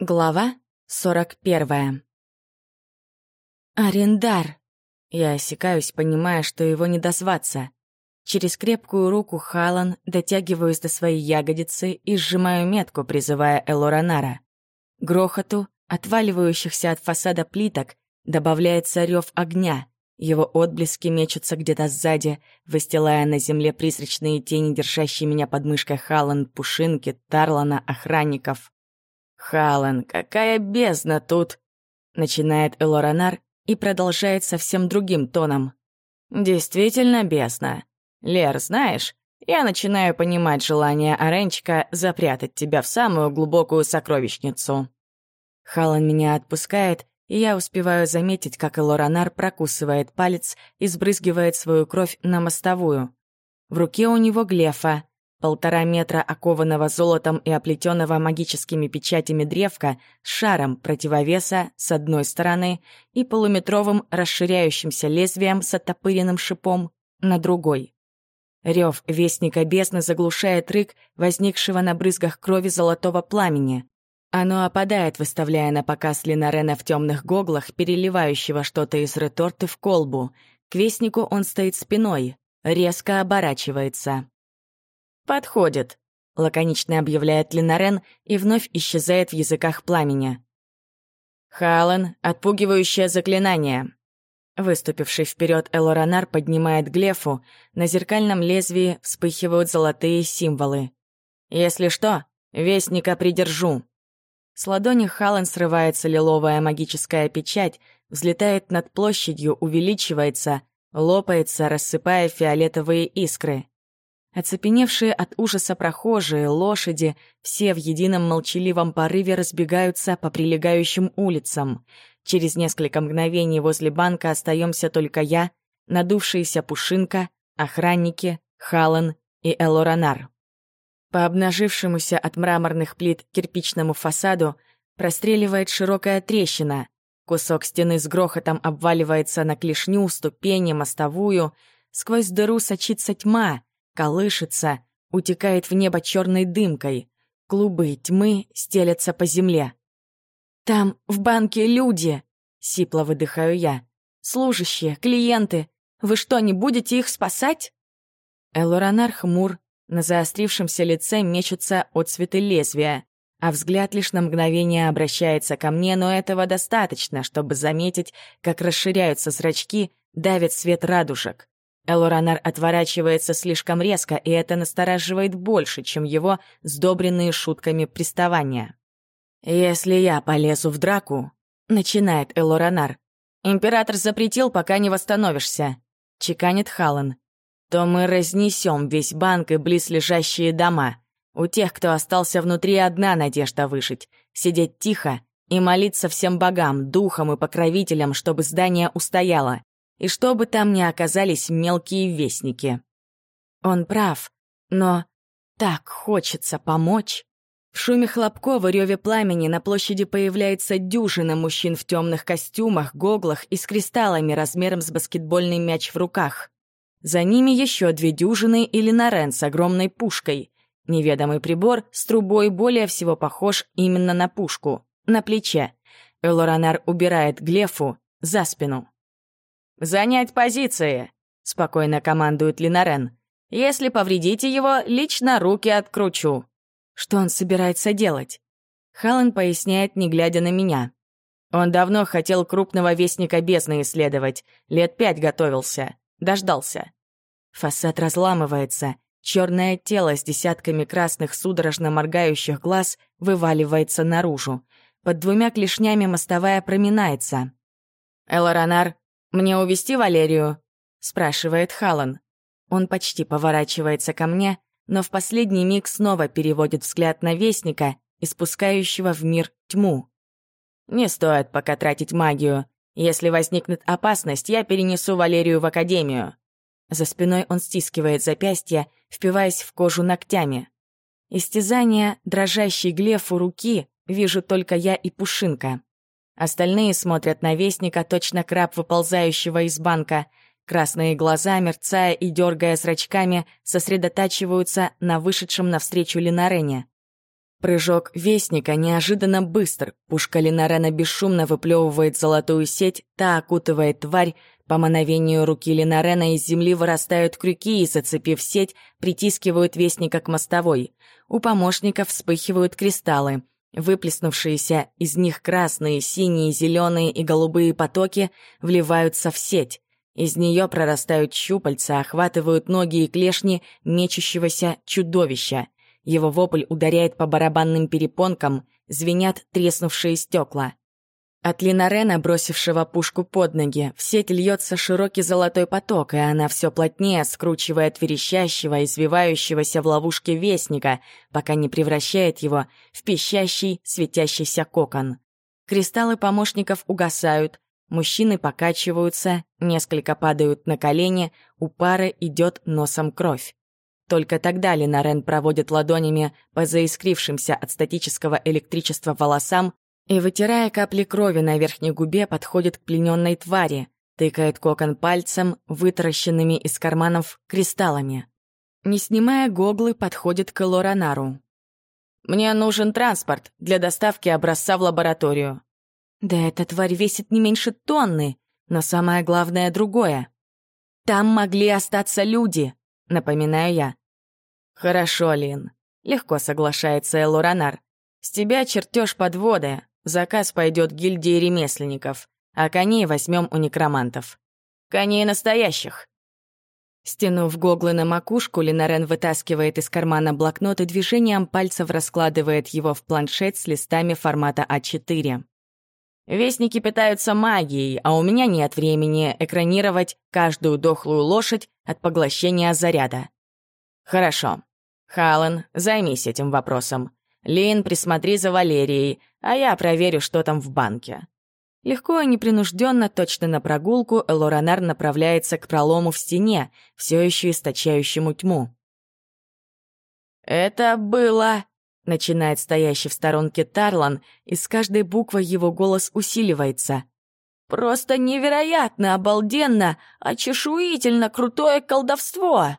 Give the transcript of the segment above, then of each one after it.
Глава сорок первая. «Арендар!» Я осекаюсь, понимая, что его не дозваться. Через крепкую руку Халан дотягиваюсь до своей ягодицы и сжимаю метку, призывая Элоранара. Грохоту, отваливающихся от фасада плиток, добавляется рев огня. Его отблески мечутся где-то сзади, выстилая на земле призрачные тени, держащие меня под мышкой Халан, Пушинки, Тарлана, охранников. «Халан, какая бездна тут!» Начинает Элоранар и продолжает совсем другим тоном. «Действительно бездна. Лер, знаешь, я начинаю понимать желание Оренчика запрятать тебя в самую глубокую сокровищницу». Халан меня отпускает, и я успеваю заметить, как Элоранар прокусывает палец и сбрызгивает свою кровь на мостовую. В руке у него глефа, Полтора метра окованного золотом и оплетенного магическими печатями древка с шаром противовеса с одной стороны и полуметровым расширяющимся лезвием с оттопыренным шипом на другой. Рев вестника бездны заглушает рык, возникшего на брызгах крови золотого пламени. Оно опадает, выставляя на показ Ленарена в темных гоглах, переливающего что-то из реторты в колбу. К вестнику он стоит спиной, резко оборачивается. «Подходит», — лаконично объявляет Линарен и вновь исчезает в языках пламени. «Хален, отпугивающее заклинание». Выступивший вперед Элоранар поднимает глефу, на зеркальном лезвии вспыхивают золотые символы. «Если что, вестника придержу». С ладони Хален срывается лиловая магическая печать, взлетает над площадью, увеличивается, лопается, рассыпая фиолетовые искры. Оцепеневшие от ужаса прохожие, лошади, все в едином молчаливом порыве разбегаются по прилегающим улицам. Через несколько мгновений возле банка остаемся только я, надувшаяся Пушинка, охранники, Халан и Элоранар. По обнажившемуся от мраморных плит кирпичному фасаду простреливает широкая трещина. Кусок стены с грохотом обваливается на клешню, ступени, мостовую. Сквозь дыру сочится тьма — колышется, утекает в небо черной дымкой. Клубы тьмы стелятся по земле. «Там, в банке, люди!» — сипло выдыхаю я. «Служащие, клиенты. Вы что, не будете их спасать?» Элоранар хмур, на заострившемся лице мечутся отцветы лезвия, а взгляд лишь на мгновение обращается ко мне, но этого достаточно, чтобы заметить, как расширяются зрачки, давит свет радужек. Элоранар отворачивается слишком резко, и это настораживает больше, чем его сдобренные шутками приставания. «Если я полезу в драку», — начинает Элоранар, «император запретил, пока не восстановишься», — чеканит Халан, «то мы разнесем весь банк и близлежащие дома. У тех, кто остался внутри, одна надежда выжить — сидеть тихо и молиться всем богам, духам и покровителям, чтобы здание устояло и чтобы там не оказались мелкие вестники. Он прав, но так хочется помочь. В шуме хлопков реве пламени на площади появляется дюжина мужчин в темных костюмах, гоглах и с кристаллами размером с баскетбольный мяч в руках. За ними еще две дюжины или Нарен с огромной пушкой. Неведомый прибор с трубой более всего похож именно на пушку, на плече. Элоранар убирает Глефу за спину. «Занять позиции!» — спокойно командует Линарен. «Если повредите его, лично руки откручу». Что он собирается делать? Халлен поясняет, не глядя на меня. Он давно хотел крупного вестника бездны исследовать, лет пять готовился, дождался. Фасад разламывается, черное тело с десятками красных судорожно моргающих глаз вываливается наружу. Под двумя клешнями мостовая проминается. «Элоранар, «Мне увести Валерию?» — спрашивает Халан. Он почти поворачивается ко мне, но в последний миг снова переводит взгляд на Вестника, испускающего в мир тьму. «Не стоит пока тратить магию. Если возникнет опасность, я перенесу Валерию в Академию». За спиной он стискивает запястье, впиваясь в кожу ногтями. Истязание, дрожащий глеф у руки, вижу только я и Пушинка. Остальные смотрят на вестника, точно краб, выползающего из банка. Красные глаза, мерцая и дергая зрачками, сосредотачиваются на вышедшем навстречу Линарене. Прыжок Вестника неожиданно быстр. Пушка Линарена бесшумно выплевывает золотую сеть, та окутывает тварь. По мановению руки Линарена из земли вырастают крюки и, зацепив сеть, притискивают Вестника к мостовой. У помощников вспыхивают кристаллы. Выплеснувшиеся из них красные, синие, зеленые и голубые потоки вливаются в сеть. Из нее прорастают щупальца, охватывают ноги и клешни мечущегося чудовища. Его вопль ударяет по барабанным перепонкам, звенят треснувшие стекла. От Линарена, бросившего пушку под ноги, в сеть льется широкий золотой поток, и она все плотнее скручивает верещащего, извивающегося в ловушке вестника, пока не превращает его в пищащий, светящийся кокон. Кристаллы помощников угасают, мужчины покачиваются, несколько падают на колени, у пары идет носом кровь. Только тогда Ленарен проводит ладонями по заискрившимся от статического электричества волосам и, вытирая капли крови на верхней губе, подходит к плененной твари, тыкает кокон пальцем, вытаращенными из карманов кристаллами. Не снимая гоглы, подходит к Лоранару. «Мне нужен транспорт для доставки образца в лабораторию». «Да эта тварь весит не меньше тонны, но самое главное другое. Там могли остаться люди», напоминаю я. «Хорошо, Лин», — легко соглашается Элоранар. «С тебя чертеж подводы, заказ пойдет гильдии ремесленников, а коней возьмем у некромантов. Коней настоящих». Стянув гоглы на макушку, Линарен вытаскивает из кармана блокнот и движением пальцев раскладывает его в планшет с листами формата А4. Вестники питаются магией, а у меня нет времени экранировать каждую дохлую лошадь от поглощения заряда. Хорошо. Халан, займись этим вопросом. Лин, присмотри за Валерией, а я проверю, что там в банке. Легко и непринужденно, точно на прогулку, Элоранар направляется к пролому в стене, все еще источающему тьму. «Это было...» Начинает стоящий в сторонке Тарлан, и с каждой буквой его голос усиливается. «Просто невероятно, обалденно, очешуительно крутое колдовство!»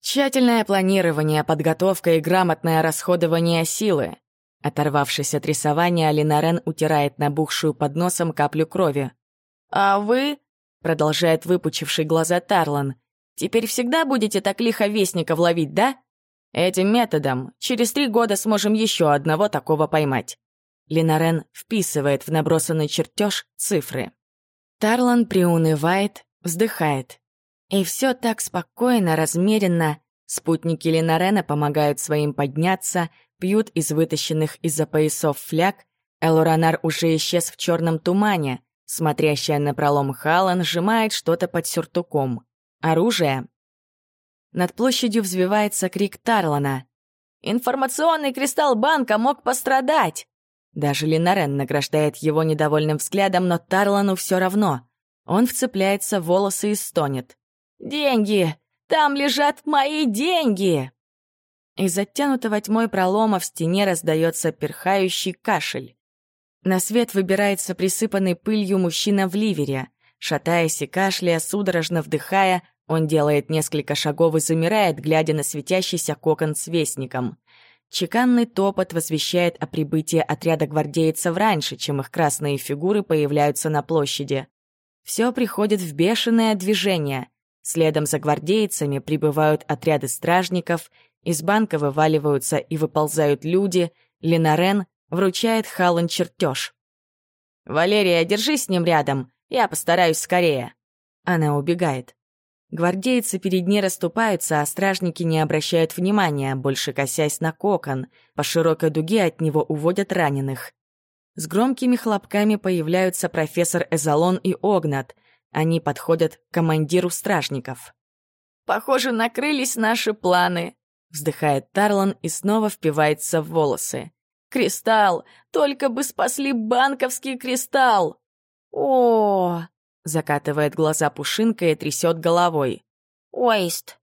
Тщательное планирование, подготовка и грамотное расходование силы. Оторвавшись от рисования, Алинарен утирает набухшую под носом каплю крови. «А вы?» — продолжает выпучивший глаза Тарлан. «Теперь всегда будете так лихо вестников ловить, да? Этим методом через три года сможем еще одного такого поймать. Линарен вписывает в набросанный чертеж цифры. Тарлан приунывает, вздыхает. И все так спокойно, размеренно. Спутники Линарена помогают своим подняться, пьют из вытащенных из-за поясов фляг. Элоранар уже исчез в черном тумане. Смотрящая на пролом Халан сжимает что-то под сюртуком. Оружие над площадью взвивается крик Тарлана. «Информационный кристалл банка мог пострадать!» Даже Линарен награждает его недовольным взглядом, но Тарлану все равно. Он вцепляется в волосы и стонет. «Деньги! Там лежат мои деньги!» Из оттянутого тьмой пролома в стене раздается перхающий кашель. На свет выбирается присыпанный пылью мужчина в ливере. Шатаясь и кашляя, судорожно вдыхая, он делает несколько шагов и замирает, глядя на светящийся кокон с вестником. Чеканный топот возвещает о прибытии отряда гвардейцев раньше, чем их красные фигуры появляются на площади. Все приходит в бешеное движение. Следом за гвардейцами прибывают отряды стражников, из банка вываливаются и выползают люди, Ленарен вручает Халан чертеж. «Валерия, держись с ним рядом, я постараюсь скорее». Она убегает. Гвардейцы перед ней расступаются, а стражники не обращают внимания, больше косясь на кокон. По широкой дуге от него уводят раненых. С громкими хлопками появляются профессор Эзолон и Огнат. Они подходят к командиру стражников. «Похоже, накрылись наши планы», — вздыхает Тарлан и снова впивается в волосы. «Кристалл! Только бы спасли банковский кристалл!» «О, Закатывает глаза Пушинка и трясет головой. «Уэйст».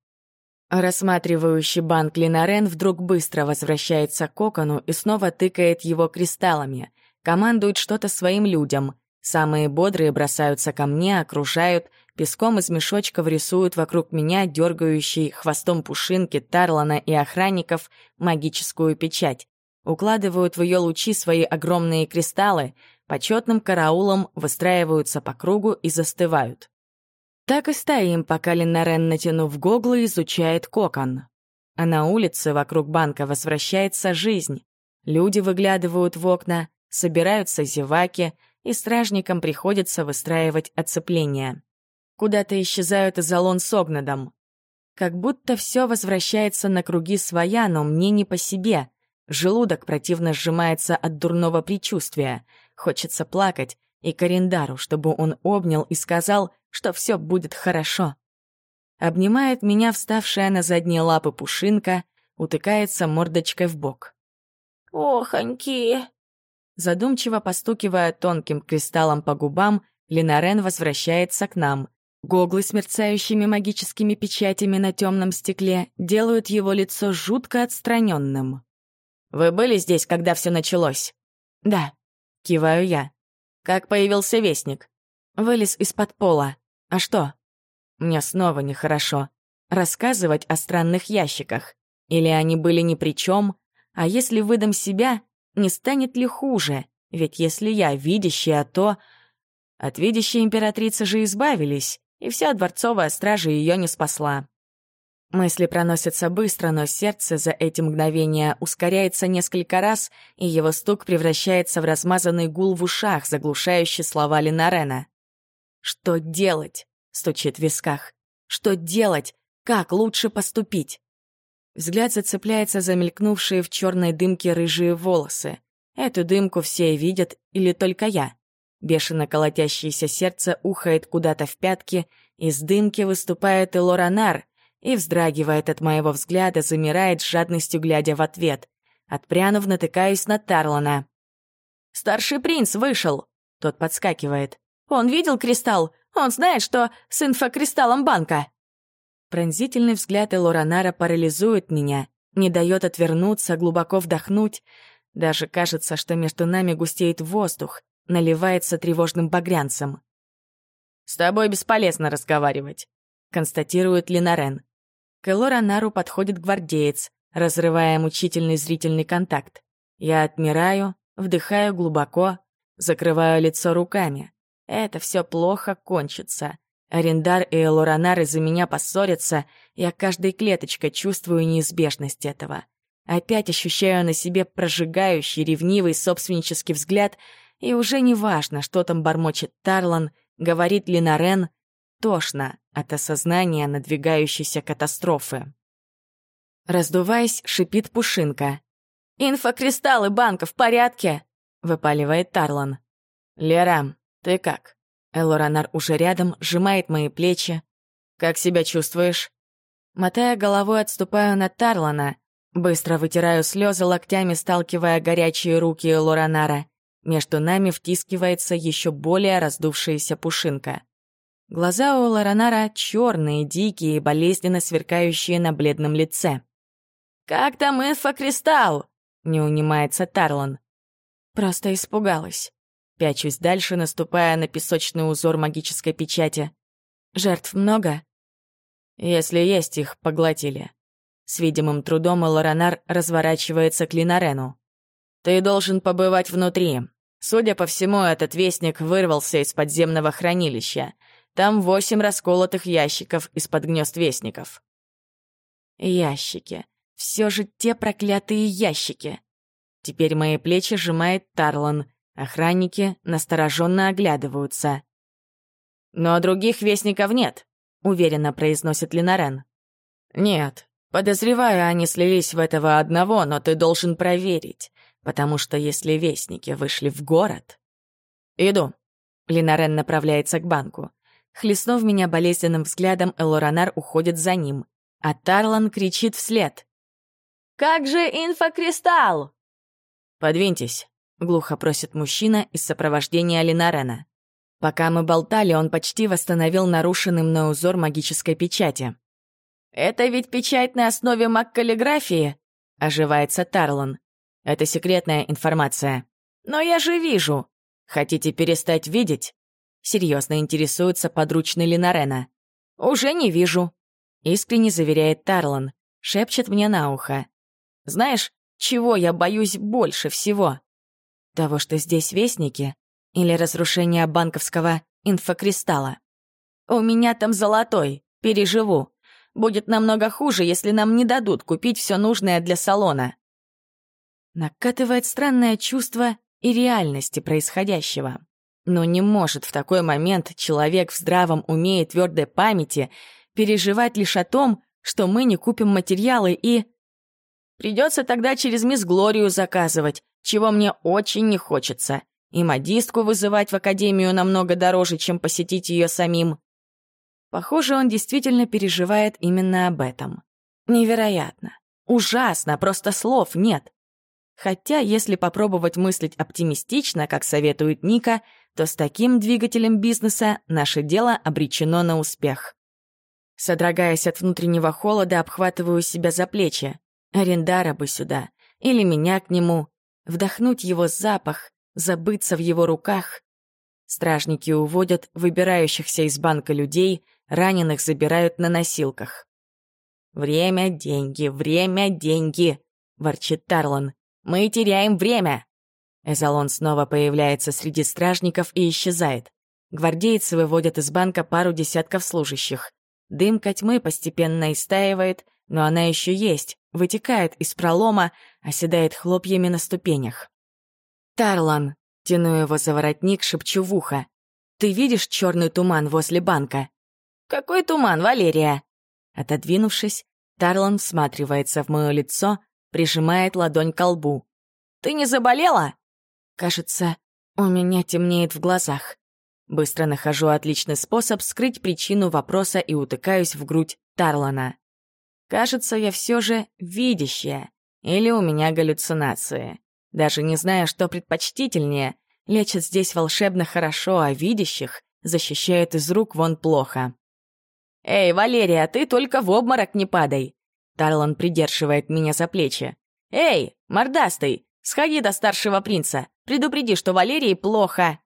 Рассматривающий банк Линарен вдруг быстро возвращается к кокону и снова тыкает его кристаллами. Командует что-то своим людям. Самые бодрые бросаются ко мне, окружают, песком из мешочков рисуют вокруг меня дергающий хвостом Пушинки, Тарлана и охранников магическую печать. укладывают в ее лучи свои огромные кристаллы, почетным караулом выстраиваются по кругу и застывают. Так и стоим, пока Ленарен, натянув гоглы, изучает кокон. А на улице вокруг банка возвращается жизнь. Люди выглядывают в окна, собираются зеваки, и стражникам приходится выстраивать оцепление. Куда-то исчезают изолон с огнадом. Как будто все возвращается на круги своя, но мне не по себе. Желудок противно сжимается от дурного предчувствия. Хочется плакать, и Карендару, чтобы он обнял и сказал, что все будет хорошо. Обнимает меня вставшая на задние лапы пушинка, утыкается мордочкой в бок. «Охоньки!» Задумчиво постукивая тонким кристаллом по губам, Ленарен возвращается к нам. Гоглы с мерцающими магическими печатями на темном стекле делают его лицо жутко отстраненным. «Вы были здесь, когда все началось?» «Да», — киваю я. «Как появился вестник?» «Вылез из-под пола. А что?» «Мне снова нехорошо. Рассказывать о странных ящиках. Или они были ни при чем? А если выдам себя, не станет ли хуже? Ведь если я видящая, то...» От видящей императрицы же избавились и вся дворцовая стража ее не спасла. Мысли проносятся быстро, но сердце за эти мгновения ускоряется несколько раз, и его стук превращается в размазанный гул в ушах, заглушающий слова Ленарена. «Что делать?» — стучит в висках. «Что делать? Как лучше поступить?» Взгляд зацепляется за мелькнувшие в черной дымке рыжие волосы. Эту дымку все видят или только я? Бешено колотящееся сердце ухает куда-то в пятки, из дымки выступает и Лоранар, и вздрагивает от моего взгляда, замирает с жадностью, глядя в ответ. Отпрянув, натыкаюсь на Тарлана. «Старший принц вышел!» Тот подскакивает. «Он видел кристалл? Он знает, что с инфокристаллом банка!» Пронзительный взгляд Элоранара парализует меня, не дает отвернуться, глубоко вдохнуть. Даже кажется, что между нами густеет воздух, наливается тревожным багрянцем. «С тобой бесполезно разговаривать», — констатирует Линарен. К Элоранару подходит гвардеец, разрывая мучительный зрительный контакт. Я отмираю, вдыхаю глубоко, закрываю лицо руками. Это все плохо кончится. Арендар и Элоранар из-за меня поссорятся, я каждой клеточкой чувствую неизбежность этого. Опять ощущаю на себе прожигающий, ревнивый собственнический взгляд и уже не важно, что там бормочет Тарлан, говорит ли Нарен, тошно от осознания надвигающейся катастрофы. Раздуваясь, шипит Пушинка. «Инфокристаллы банка в порядке?» — выпаливает Тарлан. «Лера, ты как?» Элоранар уже рядом, сжимает мои плечи. «Как себя чувствуешь?» Мотая головой, отступаю на Тарлана. Быстро вытираю слезы локтями, сталкивая горячие руки Элоранара. Между нами втискивается еще более раздувшаяся пушинка. Глаза у Лоранара черные, дикие, и болезненно сверкающие на бледном лице. «Как там инфокристалл?» — не унимается Тарлан. Просто испугалась. Пячусь дальше, наступая на песочный узор магической печати. Жертв много? Если есть, их поглотили. С видимым трудом Лоранар разворачивается к Линарену. Ты должен побывать внутри. Судя по всему, этот вестник вырвался из подземного хранилища. Там восемь расколотых ящиков из-под гнезд вестников. Ящики. Все же те проклятые ящики. Теперь мои плечи сжимает Тарлан. Охранники настороженно оглядываются. «Но других вестников нет», — уверенно произносит Ленарен. «Нет. Подозреваю, они слились в этого одного, но ты должен проверить потому что если вестники вышли в город... «Иду». Линарен направляется к банку. Хлестнув меня болезненным взглядом, Элоранар уходит за ним, а Тарлан кричит вслед. «Как же инфокристалл?» «Подвиньтесь», — глухо просит мужчина из сопровождения Линарена. Пока мы болтали, он почти восстановил нарушенный мной узор магической печати. «Это ведь печать на основе маккаллиграфии?» — оживается Тарлан. Это секретная информация. Но я же вижу. Хотите перестать видеть? Серьезно интересуется подручный Линарена. Уже не вижу. Искренне заверяет Тарлан. Шепчет мне на ухо. Знаешь, Чего я боюсь больше всего? Того, что здесь вестники? Или разрушения банковского инфокристалла? У меня там золотой, переживу. Будет намного хуже, если нам не дадут купить все нужное для салона. Накатывает странное чувство и реальности происходящего. Но не может в такой момент человек в здравом уме и твердой памяти переживать лишь о том, что мы не купим материалы и... Придется тогда через мисс Глорию заказывать, чего мне очень не хочется. И модистку вызывать в академию намного дороже, чем посетить ее самим. Похоже, он действительно переживает именно об этом. Невероятно. Ужасно, просто слов нет. Хотя, если попробовать мыслить оптимистично, как советует Ника, то с таким двигателем бизнеса наше дело обречено на успех. Содрогаясь от внутреннего холода, обхватываю себя за плечи. Арендара бы сюда. Или меня к нему. Вдохнуть его запах, забыться в его руках. Стражники уводят выбирающихся из банка людей, раненых забирают на носилках. «Время — деньги, время — деньги!» — ворчит Тарлан. «Мы теряем время!» Эзолон снова появляется среди стражников и исчезает. Гвардейцы выводят из банка пару десятков служащих. Дымка тьмы постепенно истаивает, но она еще есть, вытекает из пролома, оседает хлопьями на ступенях. «Тарлан!» — тяну его за воротник, шепчу в ухо. «Ты видишь черный туман возле банка?» «Какой туман, Валерия?» Отодвинувшись, Тарлан всматривается в мое лицо, прижимает ладонь к лбу. «Ты не заболела?» Кажется, у меня темнеет в глазах. Быстро нахожу отличный способ скрыть причину вопроса и утыкаюсь в грудь Тарлана. Кажется, я все же видящая. Или у меня галлюцинации. Даже не знаю, что предпочтительнее. Лечат здесь волшебно хорошо, а видящих защищают из рук вон плохо. «Эй, Валерия, ты только в обморок не падай!» Тарлан придерживает меня за плечи. «Эй, мордастый, сходи до старшего принца, предупреди, что Валерии плохо!»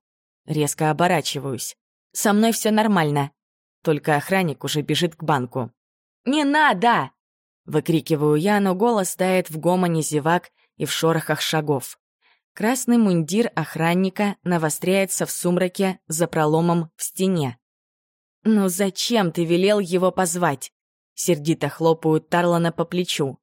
Резко оборачиваюсь. «Со мной все нормально». Только охранник уже бежит к банку. «Не надо!» Выкрикиваю я, но голос тает в гомоне зевак и в шорохах шагов. Красный мундир охранника навостряется в сумраке за проломом в стене. «Ну зачем ты велел его позвать?» Сердито хлопают Тарлана по плечу.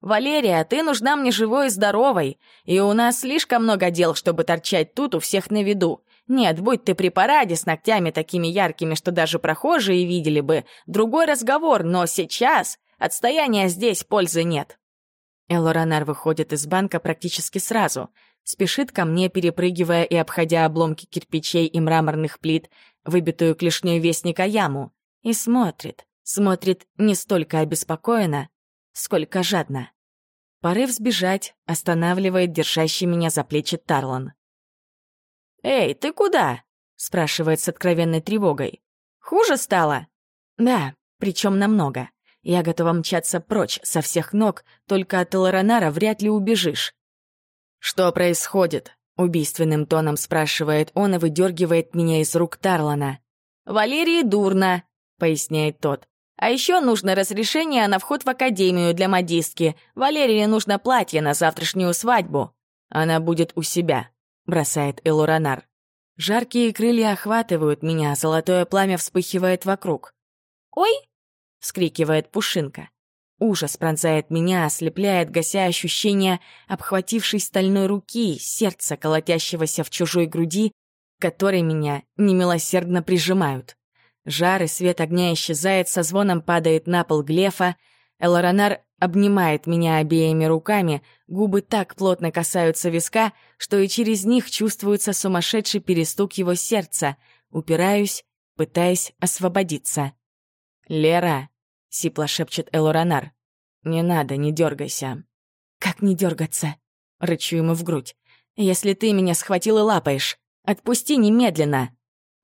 «Валерия, ты нужна мне живой и здоровой, и у нас слишком много дел, чтобы торчать тут у всех на виду. Нет, будь ты при параде с ногтями такими яркими, что даже прохожие видели бы, другой разговор, но сейчас отстояния здесь пользы нет». Элоранар выходит из банка практически сразу, спешит ко мне, перепрыгивая и обходя обломки кирпичей и мраморных плит, выбитую клешней вестника яму, и смотрит, смотрит не столько обеспокоенно, сколько жадно. Порыв сбежать останавливает держащий меня за плечи Тарлан. «Эй, ты куда?» — спрашивает с откровенной тревогой. «Хуже стало?» «Да, причем намного. Я готова мчаться прочь со всех ног, только от Элоранара вряд ли убежишь». «Что происходит?» Убийственным тоном спрашивает он и выдергивает меня из рук Тарлана. «Валерии дурно», — поясняет тот. «А еще нужно разрешение на вход в академию для модистки. Валерии нужно платье на завтрашнюю свадьбу. Она будет у себя», — бросает Элоранар. Жаркие крылья охватывают меня, золотое пламя вспыхивает вокруг. «Ой!» — вскрикивает Пушинка. Ужас пронзает меня, ослепляет, гася ощущение обхватившей стальной руки, сердца, колотящегося в чужой груди, которые меня немилосердно прижимают. Жар и свет огня исчезает, со звоном падает на пол глефа. Элоранар обнимает меня обеими руками, губы так плотно касаются виска, что и через них чувствуется сумасшедший перестук его сердца. Упираюсь, пытаясь освободиться. «Лера!» — сипло шепчет Элоранар. «Не надо, не дергайся». «Как не дергаться?» — рычу ему в грудь. «Если ты меня схватил и лапаешь, отпусти немедленно!»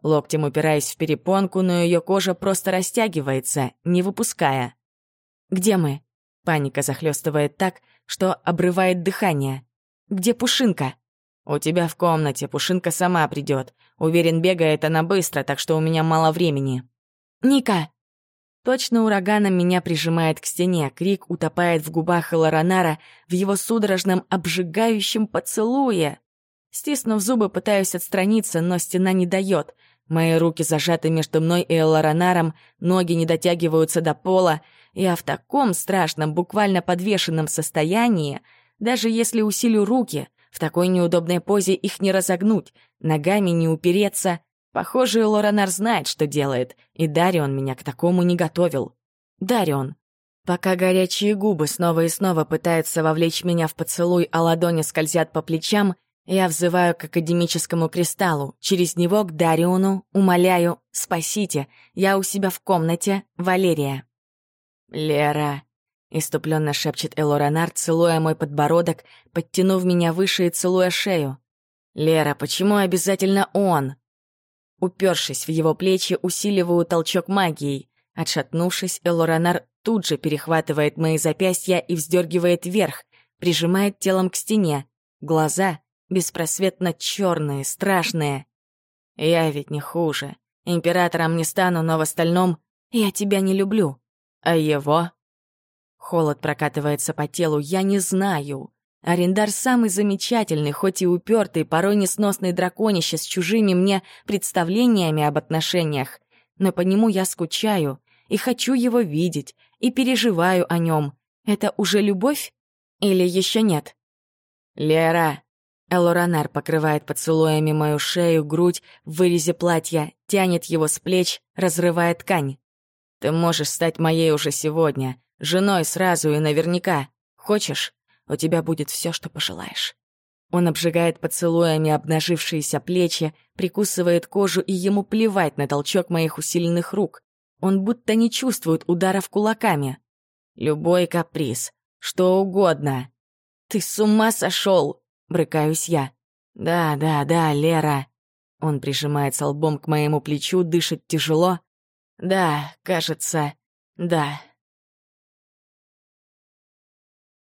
Локтем упираясь в перепонку, но ее кожа просто растягивается, не выпуская. «Где мы?» Паника захлестывает так, что обрывает дыхание. «Где Пушинка?» «У тебя в комнате, Пушинка сама придет. Уверен, бегает она быстро, так что у меня мало времени». «Ника!» Точно ураганом меня прижимает к стене, крик утопает в губах Элоранара в его судорожном обжигающем поцелуе. Стиснув зубы, пытаюсь отстраниться, но стена не дает. Мои руки зажаты между мной и Элоранаром, ноги не дотягиваются до пола. Я в таком страшном, буквально подвешенном состоянии, даже если усилю руки, в такой неудобной позе их не разогнуть, ногами не упереться. Похоже, Лоранар знает, что делает, и Дарион меня к такому не готовил. Дарион. Пока горячие губы снова и снова пытаются вовлечь меня в поцелуй, а ладони скользят по плечам, я взываю к академическому кристаллу, через него к Дариону, умоляю, спасите, я у себя в комнате, Валерия. «Лера», — иступленно шепчет Элоранар, целуя мой подбородок, подтянув меня выше и целуя шею. «Лера, почему обязательно он?» Упершись в его плечи, усиливаю толчок магией. Отшатнувшись, Элоранар тут же перехватывает мои запястья и вздергивает вверх, прижимает телом к стене. Глаза беспросветно черные, страшные. Я ведь не хуже. Императором не стану, но в остальном я тебя не люблю. А его? Холод прокатывается по телу, я не знаю. Арендар самый замечательный, хоть и упертый, порой несносный драконище с чужими мне представлениями об отношениях. Но по нему я скучаю и хочу его видеть, и переживаю о нем. Это уже любовь? Или еще нет? «Лера!» Элоранар покрывает поцелуями мою шею, грудь в вырезе платья, тянет его с плеч, разрывая ткань. «Ты можешь стать моей уже сегодня, женой сразу и наверняка. Хочешь? У тебя будет все, что пожелаешь». Он обжигает поцелуями обнажившиеся плечи, прикусывает кожу, и ему плевать на толчок моих усиленных рук. Он будто не чувствует ударов кулаками. Любой каприз, что угодно. «Ты с ума сошел!» — брыкаюсь я. «Да, да, да, Лера». Он прижимается лбом к моему плечу, дышит тяжело. «Да, кажется, да».